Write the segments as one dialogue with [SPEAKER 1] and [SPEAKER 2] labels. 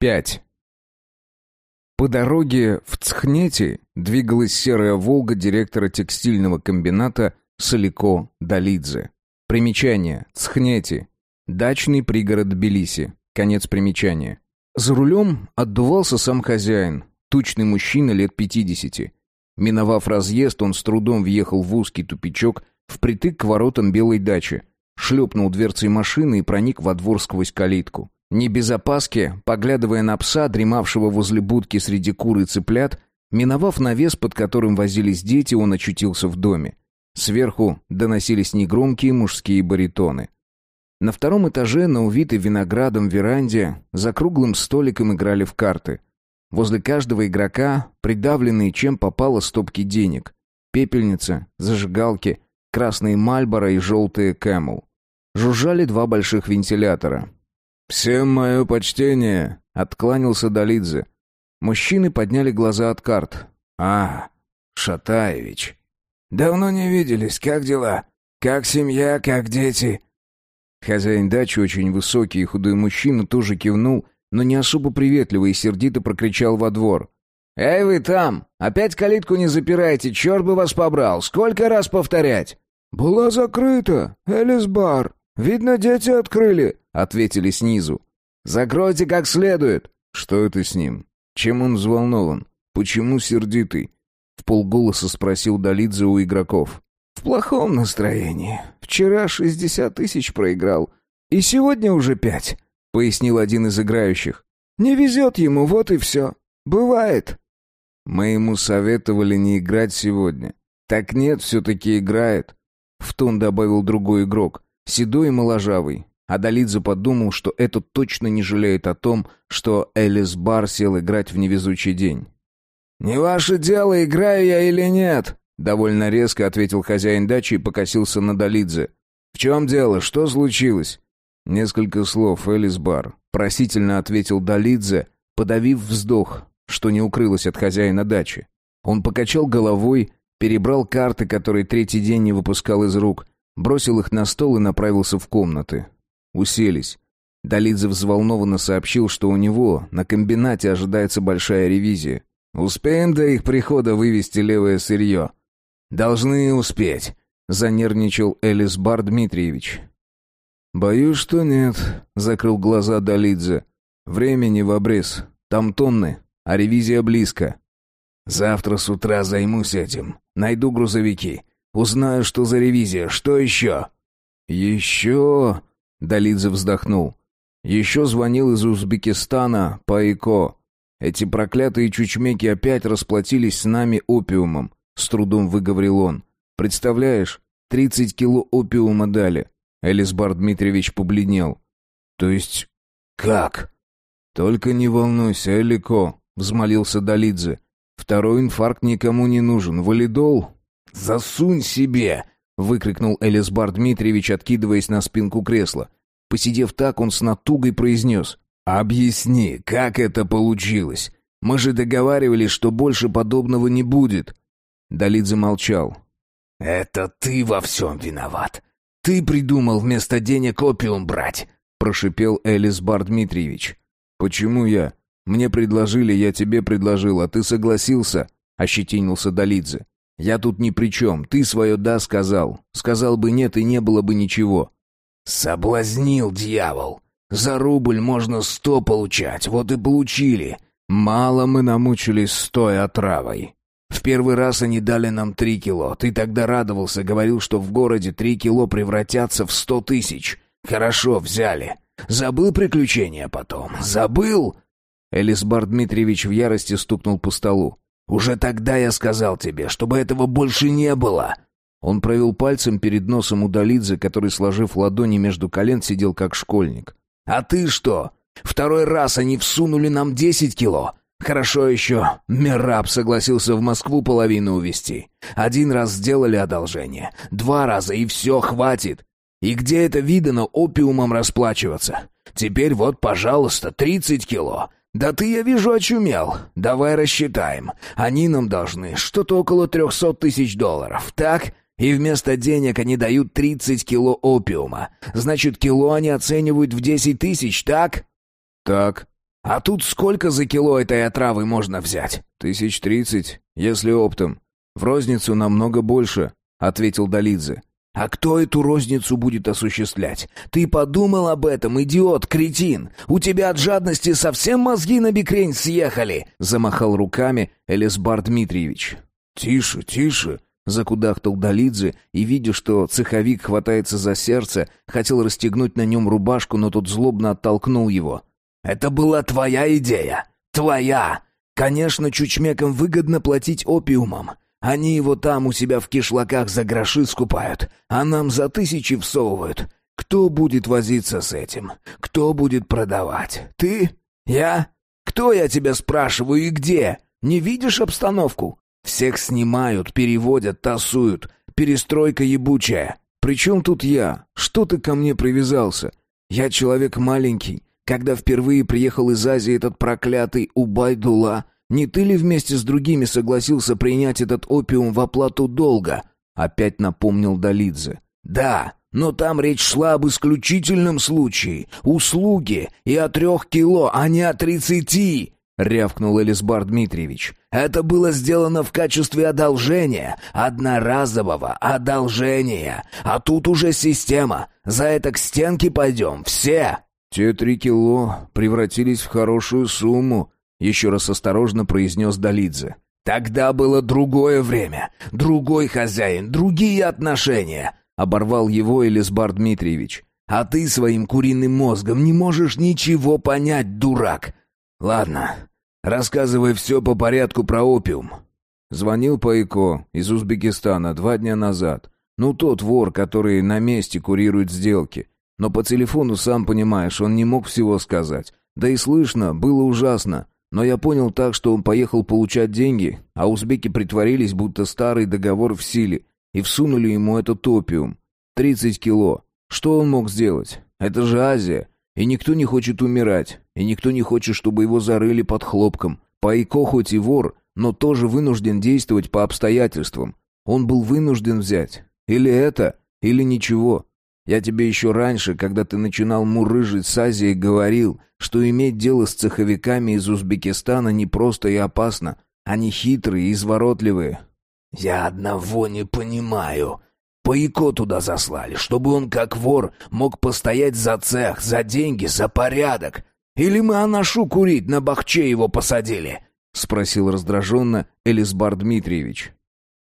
[SPEAKER 1] 5. По дороге в Цхнете двигалась серая «Волга» директора текстильного комбината Солико Далидзе. Примечание. Цхнете. Дачный пригород Тбилиси. Конец примечания. За рулем отдувался сам хозяин, тучный мужчина лет пятидесяти. Миновав разъезд, он с трудом въехал в узкий тупичок впритык к воротам белой дачи, шлепнул дверцей машины и проник во двор сквозь калитку. Не без опаски, поглядывая на пса, дремавшего возле будки среди кур и цыплят, миновав навес, под которым возились дети, он очутился в доме. Сверху доносились негромкие мужские баритоны. На втором этаже, на увитой виноградом веранде, за круглым столиком играли в карты. Возле каждого игрока придавленные чем попало стопки денег. Пепельница, зажигалки, красные Мальборо и желтые Кэмл. Жужжали два больших вентилятора. «Всем мое почтение!» — откланялся Долидзе. Мужчины подняли глаза от карт. «А, Шатаевич. Давно не виделись. Как дела? Как семья, как дети?» Хозяин дачи, очень высокий и худой мужчина, тоже кивнул, но не особо приветливо и сердито прокричал во двор. «Эй вы там! Опять калитку не запирайте, черт бы вас побрал! Сколько раз повторять?»
[SPEAKER 2] «Была закрыта, Элис-бар. Видно, дети открыли», —
[SPEAKER 1] ответили снизу.
[SPEAKER 2] «Закройте как следует».
[SPEAKER 1] «Что это с ним? Чем он взволнован? Почему сердитый?» В полголоса спросил Долидзе у игроков.
[SPEAKER 2] «В плохом настроении. Вчера шестьдесят тысяч проиграл. И сегодня уже пять», — пояснил один из играющих. «Не везет ему, вот и все. Бывает».
[SPEAKER 1] «Мы ему советовали не играть сегодня. Так нет, все-таки играет. В тон добавил другой игрок, седой и моложавый. А Долидзе подумал, что этот точно не жалеет о том, что Элис Бар сел играть в невезучий день.
[SPEAKER 2] «Не ваше дело, играю я или нет», —
[SPEAKER 1] довольно резко ответил хозяин дачи и покосился на Долидзе. «В чем дело? Что случилось?» Несколько слов, Элис Бар. Просительно ответил Долидзе, подавив вздох, что не укрылось от хозяина дачи. Он покачал головой, Перебрал карты, которые третий день не выпускал из рук, бросил их на стол и направился в комнаты. Уселись. Долидзе взволнованно сообщил, что у него на комбинате ожидается большая ревизия. «Успеем до их прихода вывести левое сырье?» «Должны успеть», — занервничал Элисбар Дмитриевич. «Боюсь, что нет», — закрыл глаза Долидзе. «Времени в обрез. Там тонны, а ревизия близко». «Завтра с утра займусь этим. Найду грузовики. Узнаю, что за ревизия. Что еще?» «Еще...» — Долидзе вздохнул. «Еще звонил из Узбекистана Пайко. Эти проклятые чучмеки опять расплатились с нами опиумом», — с трудом выговорил он. «Представляешь, тридцать кило опиума дали». Элисбар Дмитриевич побледнел. «То есть... как?» «Только не волнуйся, Элико», — взмолился Долидзе. Второй инфаркт никому не нужен. Валидол? Засунь себе! Выкрикнул Элисбар Дмитриевич, откидываясь на спинку кресла. Посидев так, он с натугой произнес. «Объясни, как это получилось? Мы же договаривались, что больше подобного не будет». Далит замолчал. «Это ты во всем виноват. Ты придумал вместо денег опиум брать», — прошипел Элисбар Дмитриевич. «Почему я? Мне предложили, я тебе предложил, а ты согласился», — ощетинился Долидзе. «Я тут ни при чем. Ты свое «да» сказал. Сказал бы «нет» и не было бы ничего». «Соблазнил, дьявол. За рубль можно сто получать, вот и получили. Мало мы намучились с той отравой. В первый раз они дали нам три кило. Ты тогда радовался, говорил, что в городе три кило превратятся в сто тысяч. Хорошо, взяли. Забыл приключения потом? Забыл?» Элисбар Дмитриевич в ярости стукнул по столу. «Уже тогда я сказал тебе, чтобы этого больше не было!» Он провел пальцем перед носом у Долидзе, который, сложив ладони между колен, сидел как школьник. «А ты что? Второй раз они всунули нам десять кило. Хорошо еще, Мераб согласился в Москву половину увезти. Один раз сделали одолжение, два раза и все, хватит. И где это видано опиумом расплачиваться? Теперь вот, пожалуйста, тридцать кило. «Да ты, я вижу, очумел. Давай рассчитаем. Они нам должны что-то около трехсот тысяч долларов, так? И вместо денег они дают тридцать кило опиума. Значит, кило они оценивают в десять тысяч, так?» «Так»,
[SPEAKER 2] А тут сколько за кило этой отравы можно взять?»
[SPEAKER 1] «Тысяч тридцать, если оптом. В розницу намного больше», — ответил Долидзе.
[SPEAKER 2] «А кто эту розницу будет осуществлять? Ты подумал об этом, идиот, кретин? У тебя от жадности совсем мозги на бекрень съехали!» Замахал руками Элисбар Дмитриевич.
[SPEAKER 1] «Тише, тише!» Закудахтал Долидзе и, видя, что цеховик хватается за сердце, хотел расстегнуть на нем рубашку, но тот злобно оттолкнул его.
[SPEAKER 2] «Это была твоя идея! Твоя! Конечно, чучмекам выгодно платить опиумом. Они его там у себя в кишлаках за гроши скупают, а нам за тысячи всовывают. Кто будет возиться с этим? Кто будет продавать? Ты? Я? Кто я тебя спрашиваю и где? Не видишь обстановку? Всех снимают, переводят, тасуют. Перестройка ебучая.
[SPEAKER 1] Причем тут я? Что ты ко мне привязался? Я человек маленький. Когда впервые приехал из Азии этот проклятый Убайдула, не ты ли вместе с другими согласился принять этот опиум в оплату долга?» Опять напомнил Долидзе.
[SPEAKER 2] «Да, но там речь шла об исключительном случае. Услуги и о трех кило, а не о тридцати!» — рявкнул Элисбар Дмитриевич. «Это было сделано в качестве одолжения, одноразового одолжения. А тут уже система. За это к стенке пойдем, все!»
[SPEAKER 1] «Те три кило превратились в хорошую сумму», еще раз осторожно произнес Долидзе.
[SPEAKER 2] «Тогда было другое время, другой хозяин, другие отношения», — оборвал его Элисбар Дмитриевич. «А ты своим куриным мозгом не можешь ничего понять, дурак. Ладно, рассказывай все по порядку про опиум».
[SPEAKER 1] Звонил Пайко из Узбекистана два дня назад. Ну, тот вор, который на месте курирует сделки. Но по телефону, сам понимаешь, он не мог всего сказать. Да и слышно, было ужасно. Но я понял так, что он поехал получать деньги, а узбеки притворились, будто старый договор в силе, и всунули ему этот опиум. Тридцать кило. Что он мог сделать? Это же Азия. И никто не хочет умирать. И никто не хочет, чтобы его зарыли под хлопком. Пайко хоть и вор, но тоже вынужден действовать по обстоятельствам. Он был вынужден взять. Или это, или ничего. Я тебе еще раньше, когда ты начинал мурыжить с Азией, говорил, что иметь дело с цеховиками из Узбекистана непросто и опасно. Они хитрые и изворотливые.
[SPEAKER 2] Я одного не понимаю. Паяко туда заслали, чтобы он, как вор, мог постоять за цех, за деньги, за порядок. Или мы анашу курить на бахче его посадили?» — спросил раздраженно Элисбар Дмитриевич.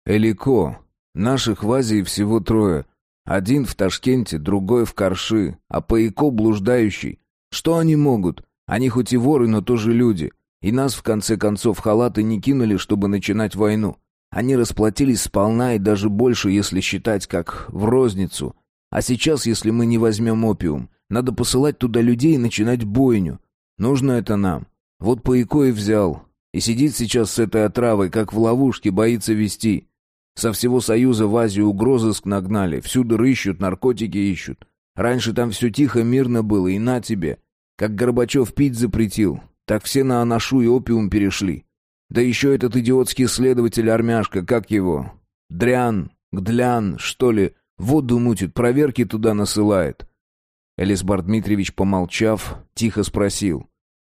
[SPEAKER 1] «Элико. Наших в Азии всего трое. Один в Ташкенте, другой в Карши, а Паяко блуждающий. Что они могут? Они хоть и воры, но тоже люди. И нас, в конце концов, халаты не кинули, чтобы начинать войну. Они расплатились сполна и даже больше, если считать как в розницу. А сейчас, если мы не возьмем опиум, надо посылать туда людей и начинать бойню. Нужно это нам. Вот Паяко и взял. И сидит сейчас с этой отравой, как в ловушке, боится вести. Со всего Союза в Азию угрозыск нагнали, всюду рыщут, наркотики ищут. Раньше там все тихо, мирно было, и на тебе. Как Горбачев пить запретил, так все на анашу и опиум перешли. Да еще этот идиотский следователь армяшка, как его? Дрян, Гдлян, что ли, воду мутит, проверки туда насылает. Элисбар Дмитриевич, помолчав, тихо спросил.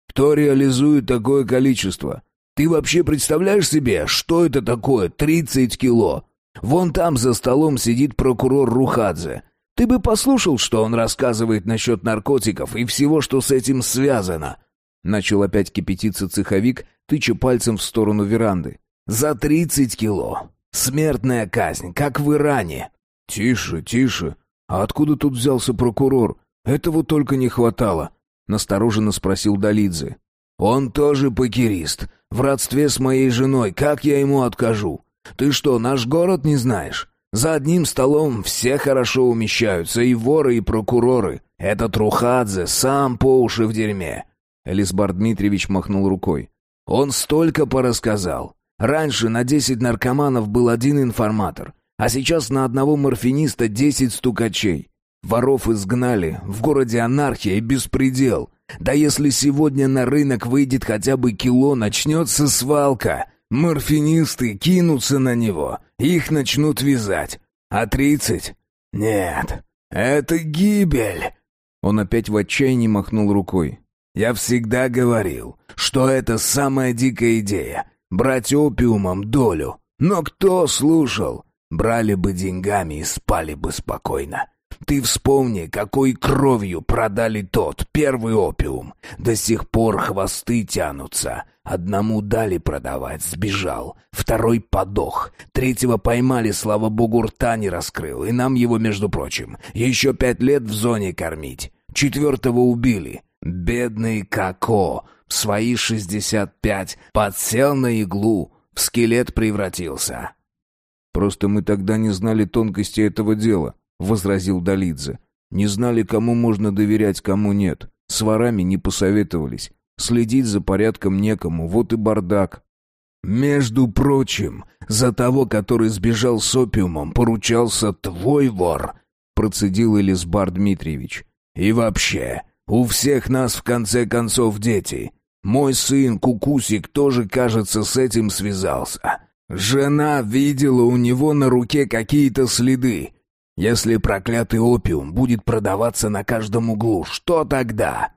[SPEAKER 1] «Кто реализует такое количество? Ты вообще представляешь себе, что это такое 30 кило? Вон там за столом сидит прокурор Рухадзе. Ты бы послушал, что он рассказывает насчет наркотиков и всего, что с этим связано. Начал опять кипятиться цеховик, тыча пальцем в сторону веранды. За 30 кило. Смертная казнь, как в Иране. Тише, тише. А откуда тут взялся прокурор? Этого только не хватало. Настороженно спросил Долидзе. Он тоже покерист. В родстве с моей женой. Как я ему откажу? Ты что, наш город не знаешь? За одним столом все хорошо умещаются, и воры, и прокуроры. Этот Рухадзе сам по уши в дерьме». Элисбар Дмитриевич махнул рукой. «Он столько порассказал. Раньше на десять наркоманов был один информатор, а сейчас на одного морфиниста десять стукачей. Воров изгнали, в городе анархия и беспредел. Да если сегодня на рынок выйдет хотя бы кило, начнется свалка. Морфинисты кинутся на него, их начнут вязать. А тридцать? Нет, это гибель. Он опять в отчаянии махнул рукой.
[SPEAKER 2] Я всегда говорил, что это самая дикая идея — брать опиумом долю. Но кто слушал? Брали бы деньгами и спали бы спокойно. Ты вспомни, какой кровью продали тот, первый опиум. До сих пор хвосты тянутся. Одному дали продавать, сбежал. Второй подох. Третьего поймали, слава богу, рта не раскрыл. И нам его, между прочим, еще пять лет в зоне кормить. Четвертого убили. Бедный Како в свои шестьдесят пять подсел на иглу, в скелет превратился.
[SPEAKER 1] Просто мы тогда не знали тонкости этого дела, возразил Долидзе. Не знали, кому можно доверять, кому нет. С ворами не посоветовались. Следить за порядком некому, вот и бардак.
[SPEAKER 2] Между прочим, за того, который сбежал с опиумом, поручался твой вор, процедил Элисбар Дмитриевич. И вообще, у всех нас в конце концов дети. Мой сын Кукусик тоже, кажется, с этим связался. Жена видела у него на руке какие-то следы. Если проклятый опиум будет продаваться на каждом углу, что тогда?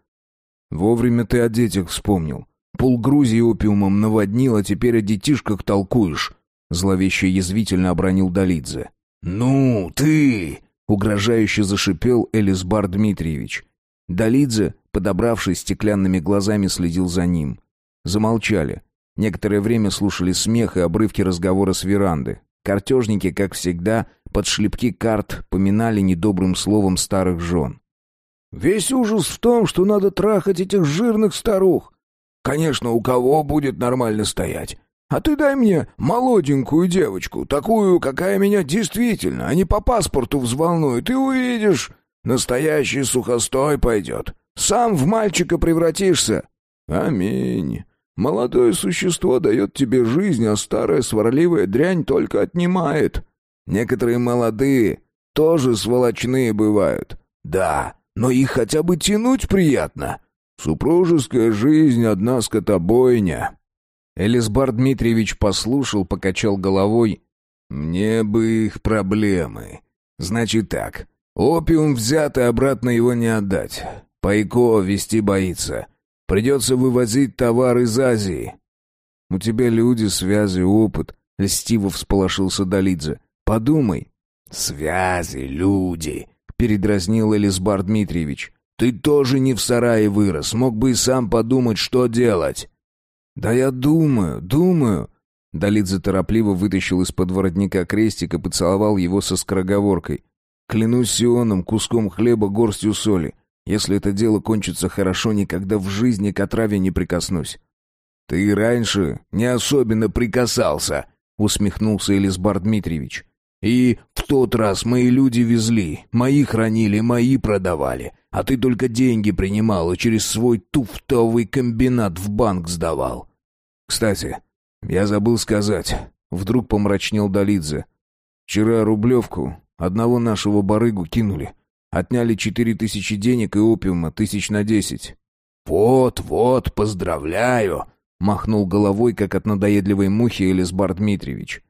[SPEAKER 1] Вовремя ты о детях вспомнил. Пол Грузии опиумом наводнил, а теперь о детишках толкуешь. Зловеще язвительно обронил Долидзе.
[SPEAKER 2] «Ну, ты!»
[SPEAKER 1] — угрожающе зашипел Элисбар Дмитриевич. Долидзе, подобравшись стеклянными глазами, следил за ним. Замолчали. Некоторое время слушали смех и обрывки разговора с веранды. Картежники, как всегда, под шлепки карт поминали недобрым словом старых жен.
[SPEAKER 2] «Весь ужас в том, что надо трахать этих жирных старух. Конечно, у кого будет нормально стоять? А ты дай мне молоденькую девочку, такую, какая меня действительно, а не по паспорту взволнует, и увидишь, настоящий сухостой пойдет. Сам в мальчика превратишься». «Аминь». Молодое существо дает тебе жизнь, а старая сварливая дрянь только отнимает. Некоторые молодые тоже сволочные бывают. Да, но их хотя бы тянуть приятно. Супружеская жизнь — одна скотобойня».
[SPEAKER 1] Элисбар Дмитриевич послушал, покачал головой.
[SPEAKER 2] «Мне бы их проблемы. Значит так, опиум взят и обратно его не отдать. Пайко вести боится. Придется вывозить товар из Азии».
[SPEAKER 1] «У тебя люди, связи, опыт», — льстиво всполошился Долидзе. «Подумай».
[SPEAKER 2] «Связи, люди», — передразнил Элисбар Дмитриевич. «Ты тоже не в сарае вырос, мог бы и сам подумать, что делать».
[SPEAKER 1] «Да я думаю, думаю». Долидзе торопливо вытащил из-под воротника крестик и поцеловал его со скороговоркой. «Клянусь Сионом, куском хлеба, горстью соли. Если это дело кончится хорошо, никогда в жизни к отраве не прикоснусь.
[SPEAKER 2] Ты раньше не особенно прикасался, усмехнулся Элисбар Дмитриевич. И в тот раз мои люди везли, мои хранили, мои продавали, а ты только деньги принимал и через свой туфтовый комбинат в банк сдавал. Кстати, я забыл сказать, вдруг помрачнел Долидзе. Вчера рублевку одного нашего барыгу кинули. Отняли четыре тысячи денег и опиума, тысяч на десять. «Вот, вот, поздравляю!» — махнул головой, как от надоедливой мухи Элисбар Дмитриевич.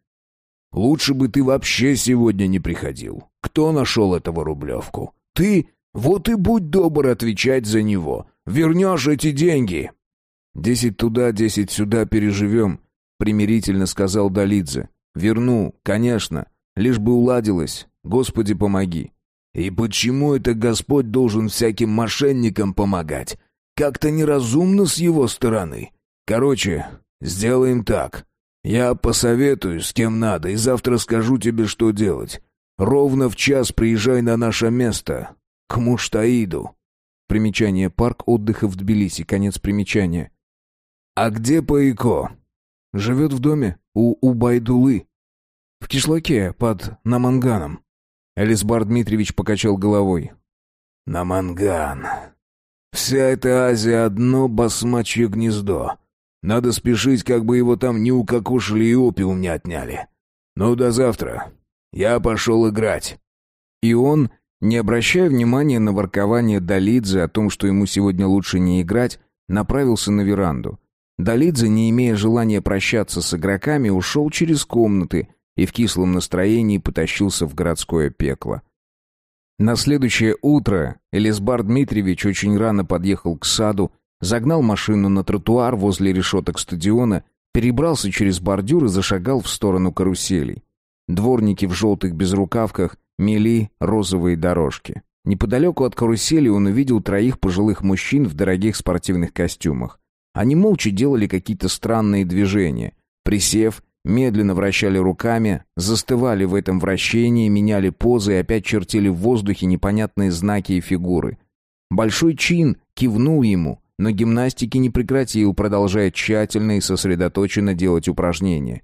[SPEAKER 2] «Лучше бы ты вообще сегодня не приходил. Кто нашел этого Рублевку? Ты? Вот и будь добр отвечать за него. Вернешь эти деньги!»
[SPEAKER 1] «Десять туда, десять сюда переживем», — примирительно сказал Долидзе. «Верну, конечно, лишь бы уладилось. Господи, помоги.
[SPEAKER 2] И почему это Господь должен всяким мошенникам помогать? Как-то неразумно с его стороны. Короче, сделаем так. Я посоветую, с кем надо, и завтра скажу тебе, что делать. Ровно в час приезжай на наше место, к Муштаиду.
[SPEAKER 1] Примечание «Парк отдыха в Тбилиси», конец примечания.
[SPEAKER 2] «А где Паико?»
[SPEAKER 1] «Живет в доме у Убайдулы. В кишлаке под Наманганом». Элисбар Дмитриевич покачал головой.
[SPEAKER 2] «На манган. Вся эта Азия — одно басмачье гнездо. Надо спешить, как бы его там ни укокошили и опиум не отняли. Ну, до завтра. Я пошел играть».
[SPEAKER 1] И он, не обращая внимания на воркование Долидзе о том, что ему сегодня лучше не играть, направился на веранду. Долидзе, не имея желания прощаться с игроками, ушел через комнаты — и в кислом настроении потащился в городское пекло. На следующее утро Элисбар Дмитриевич очень рано подъехал к саду, Загнал машину на тротуар возле решеток стадиона, перебрался через бордюр и зашагал в сторону каруселей. Дворники в желтых безрукавках мели розовые дорожки. Неподалеку от карусели он увидел троих пожилых мужчин в дорогих спортивных костюмах. Они молча делали какие-то странные движения. Присев, медленно вращали руками, застывали в этом вращении, меняли позы и опять чертили в воздухе непонятные знаки и фигуры. Большой чин кивнул ему, но гимнастики не прекратил, продолжая тщательно и сосредоточенно делать упражнения.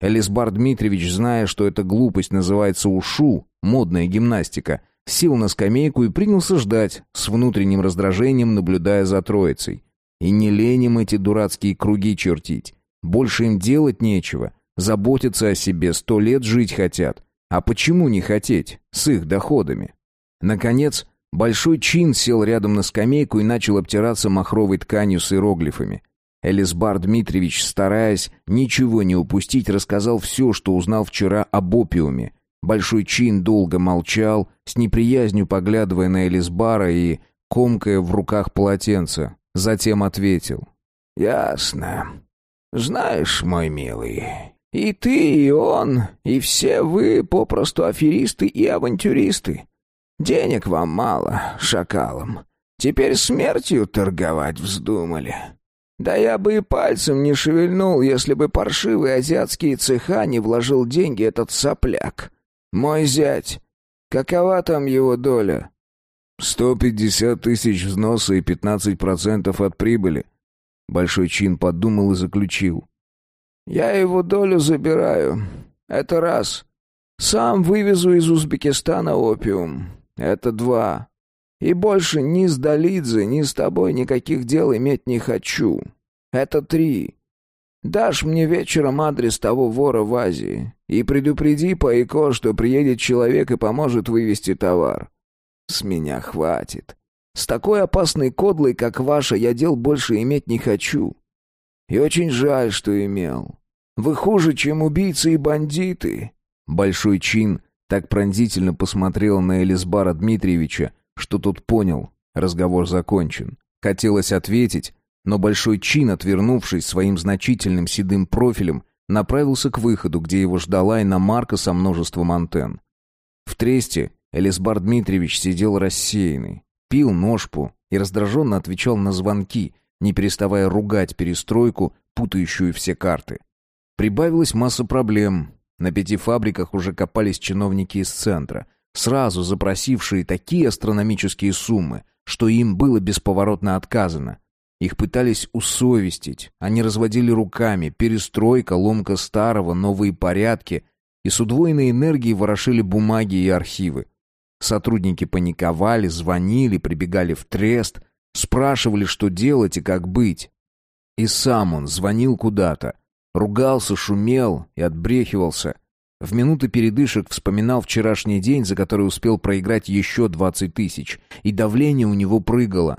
[SPEAKER 1] Элисбар Дмитриевич, зная, что эта глупость называется ушу, модная гимнастика, сел на скамейку и принялся ждать, с внутренним раздражением наблюдая за троицей. И не леним эти дурацкие круги чертить. Больше им делать нечего. Заботиться о себе, сто лет жить хотят. А почему не хотеть? С их доходами. Наконец, Большой Чин сел рядом на скамейку и начал обтираться махровой тканью с иероглифами. Элисбар Дмитриевич, стараясь ничего не упустить, рассказал все, что узнал вчера об опиуме. Большой Чин долго молчал, с неприязнью поглядывая на Элисбара и комкая в руках полотенце. Затем ответил.
[SPEAKER 2] «Ясно. Знаешь, мой милый, и ты, и он, и все вы попросту аферисты и авантюристы. Денег вам мало, шакалам. Теперь смертью торговать вздумали. Да я бы и пальцем не шевельнул, если бы паршивые азиатские цеха не вложил деньги этот сопляк. Мой зять. Какова там его доля?
[SPEAKER 1] Сто пятьдесят тысяч взноса и пятнадцать процентов от прибыли. Большой чин подумал и заключил.
[SPEAKER 2] Я его долю забираю. Это раз. Сам вывезу из Узбекистана опиум. Это два. И больше ни с Долидзе, ни с тобой никаких дел иметь не хочу. Это три. Дашь мне вечером адрес того вора в Азии и предупреди Пайко, что приедет человек и поможет вывести товар. С меня хватит. С такой опасной кодлой, как ваша, я дел больше иметь не хочу. И очень жаль, что имел. Вы хуже, чем убийцы и бандиты.
[SPEAKER 1] Большой чин так пронзительно посмотрел на Элисбара Дмитриевича, что тот понял, разговор закончен. Хотелось ответить, но Большой Чин, отвернувшись своим значительным седым профилем, направился к выходу, где его ждала иномарка со множеством антенн. В тресте Элисбар Дмитриевич сидел рассеянный, пил ножпу и раздраженно отвечал на звонки, не переставая ругать перестройку, путающую все карты. Прибавилась масса проблем. На пяти фабриках уже копались чиновники из центра, сразу запросившие такие астрономические суммы, что им было бесповоротно отказано. Их пытались усовестить, они разводили руками, перестройка, ломка старого, новые порядки, и с удвоенной энергией ворошили бумаги и архивы. Сотрудники паниковали, звонили, прибегали в трест, спрашивали, что делать и как быть. И сам он звонил куда-то, ругался, шумел и отбрехивался. В минуты передышек вспоминал вчерашний день, за который успел проиграть еще двадцать тысяч, и давление у него прыгало.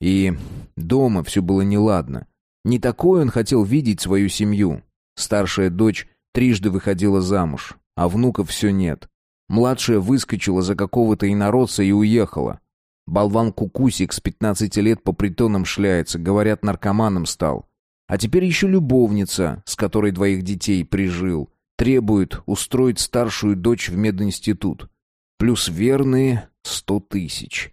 [SPEAKER 1] И дома все было неладно. Не такой он хотел видеть свою семью. Старшая дочь трижды выходила замуж, а внуков все нет. Младшая выскочила за какого-то инородца и уехала. Болван Кукусик с пятнадцати лет по притонам шляется, говорят, наркоманом стал. А теперь еще любовница, с которой двоих детей прижил, требует устроить старшую дочь в мединститут. Плюс верные сто тысяч.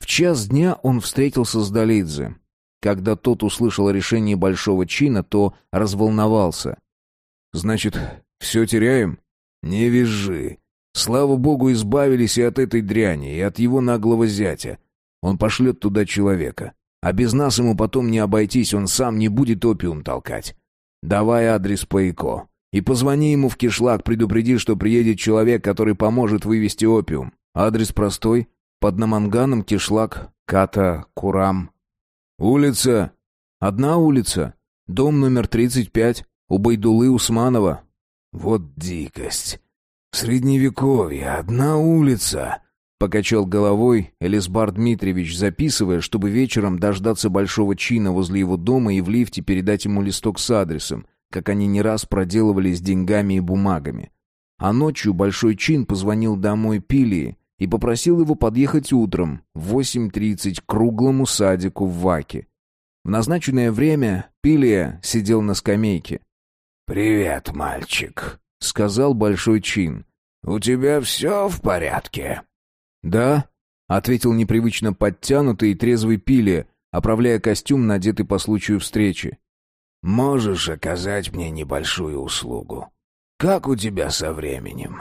[SPEAKER 1] В час дня он встретился с Долидзе. Когда тот услышал решение большого чина, то разволновался. «Значит, все теряем?» «Не визжи. Слава богу, избавились и от этой дряни, и от его наглого зятя. Он пошлет туда человека. А без нас ему потом не обойтись, он сам не будет опиум толкать. Давай адрес Паяко. И позвони ему в кишлак, предупреди, что приедет человек, который поможет вывести опиум. Адрес простой. Под Наманганом кишлак, Ката, Курам. Улица. Одна улица. Дом номер 35. У Байдулы Усманова. Вот дикость. Средневековье, одна улица. Покачал головой Элисбар Дмитриевич, записывая, чтобы вечером дождаться большого чина возле его дома и в лифте передать ему листок с адресом, как они не раз проделывали с деньгами и бумагами. А ночью большой чин позвонил домой Пилии и попросил его подъехать утром в 8.30 к круглому садику в Ваке. В назначенное время Пилия сидел на скамейке.
[SPEAKER 2] «Привет, мальчик», —
[SPEAKER 1] сказал Большой Чин.
[SPEAKER 2] «У тебя все в порядке?»
[SPEAKER 1] «Да», — ответил непривычно подтянутый и трезвый Пилия, оправляя костюм, надетый по случаю встречи.
[SPEAKER 2] «Можешь оказать мне небольшую услугу? Как у тебя со временем?»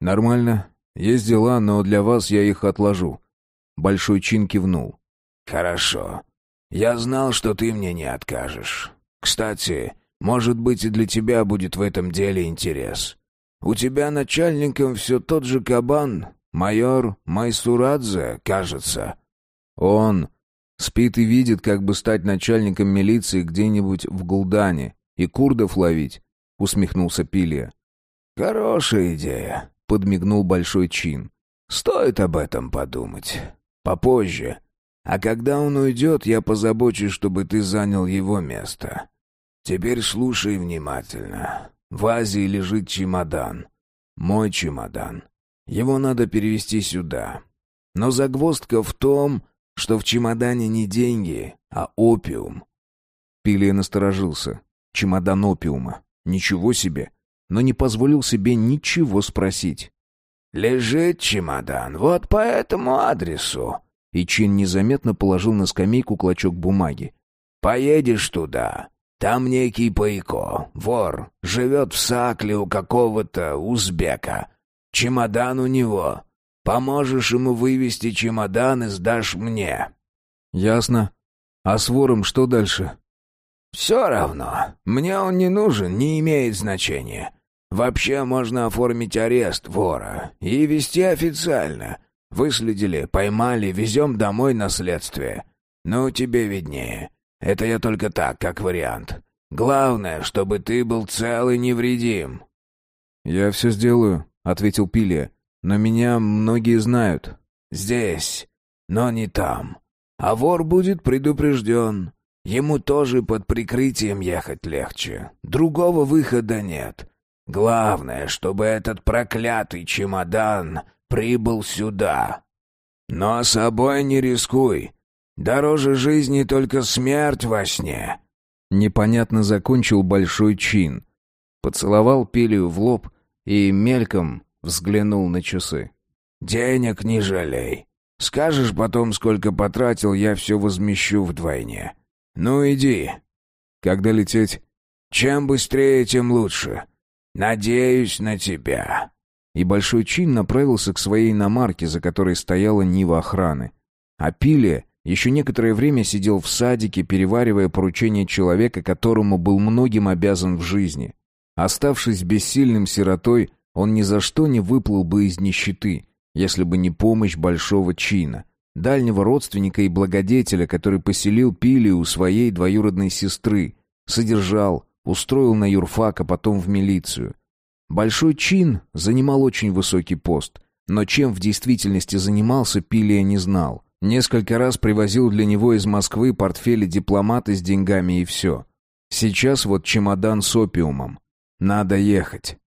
[SPEAKER 1] «Нормально. Есть дела, но для вас я их отложу». Большой Чин кивнул.
[SPEAKER 2] «Хорошо. Я знал, что ты мне не откажешь. Кстати, может быть, и для тебя будет в этом деле интерес. У тебя начальником все тот же кабан, майор Майсурадзе, кажется».
[SPEAKER 1] «Он спит и видит, как бы стать начальником милиции где-нибудь в Гулдане и курдов ловить», — усмехнулся Пилия.
[SPEAKER 2] «Хорошая идея», — подмигнул Большой Чин. «Стоит об этом подумать. Попозже. А когда он уйдет, я позабочусь, чтобы ты занял его место. Теперь слушай внимательно. В Азии лежит чемодан. Мой чемодан. Его надо перевести сюда. Но загвоздка в том, что в чемодане не деньги, а опиум.
[SPEAKER 1] Пилия насторожился. Чемодан опиума. Ничего себе. Но не позволил себе ничего спросить.
[SPEAKER 2] «Лежит чемодан вот по этому адресу»,
[SPEAKER 1] и Чин незаметно положил на скамейку клочок бумаги.
[SPEAKER 2] «Поедешь туда. Там некий Пайко, вор, живет в Сакле у какого-то узбека. Чемодан у него. Поможешь ему вывести чемодан и сдашь мне».
[SPEAKER 1] «Ясно. А с вором что дальше?»
[SPEAKER 2] «Все равно. Мне он не нужен, не имеет значения. Вообще можно оформить арест вора и вести официально. Выследили, поймали, везем домой на следствие. Ну, тебе виднее. Это я только так, как вариант. Главное, чтобы ты был цел и невредим».
[SPEAKER 1] «Я все сделаю», — ответил Пилия. «Но меня многие знают».
[SPEAKER 2] «Здесь, но не там. А вор будет предупрежден. Ему тоже под прикрытием ехать легче. Другого выхода нет. Главное, чтобы этот проклятый чемодан прибыл сюда. Но собой не рискуй. Дороже жизни только смерть во сне».
[SPEAKER 1] Непонятно закончил большой чин. Поцеловал Пелию в лоб и мельком взглянул на часы.
[SPEAKER 2] «Денег не жалей. Скажешь потом, сколько потратил, я все возмещу вдвойне. Ну иди».
[SPEAKER 1] «Когда лететь?»
[SPEAKER 2] «Чем быстрее, тем лучше. Надеюсь на тебя»
[SPEAKER 1] и Большой Чин направился к своей иномарке, за которой стояла Нива охраны. А Пилия еще некоторое время сидел в садике, переваривая поручение человека, которому был многим обязан в жизни. Оставшись бессильным сиротой, он ни за что не выплыл бы из нищеты, если бы не помощь Большого Чина, дальнего родственника и благодетеля, который поселил Пилию у своей двоюродной сестры, содержал, устроил на юрфак, а потом в милицию — Большой чин занимал очень высокий пост, но чем в действительности занимался, Пилия не знал. Несколько раз привозил для него из Москвы портфели дипломаты с деньгами и все. Сейчас вот чемодан с опиумом. Надо ехать.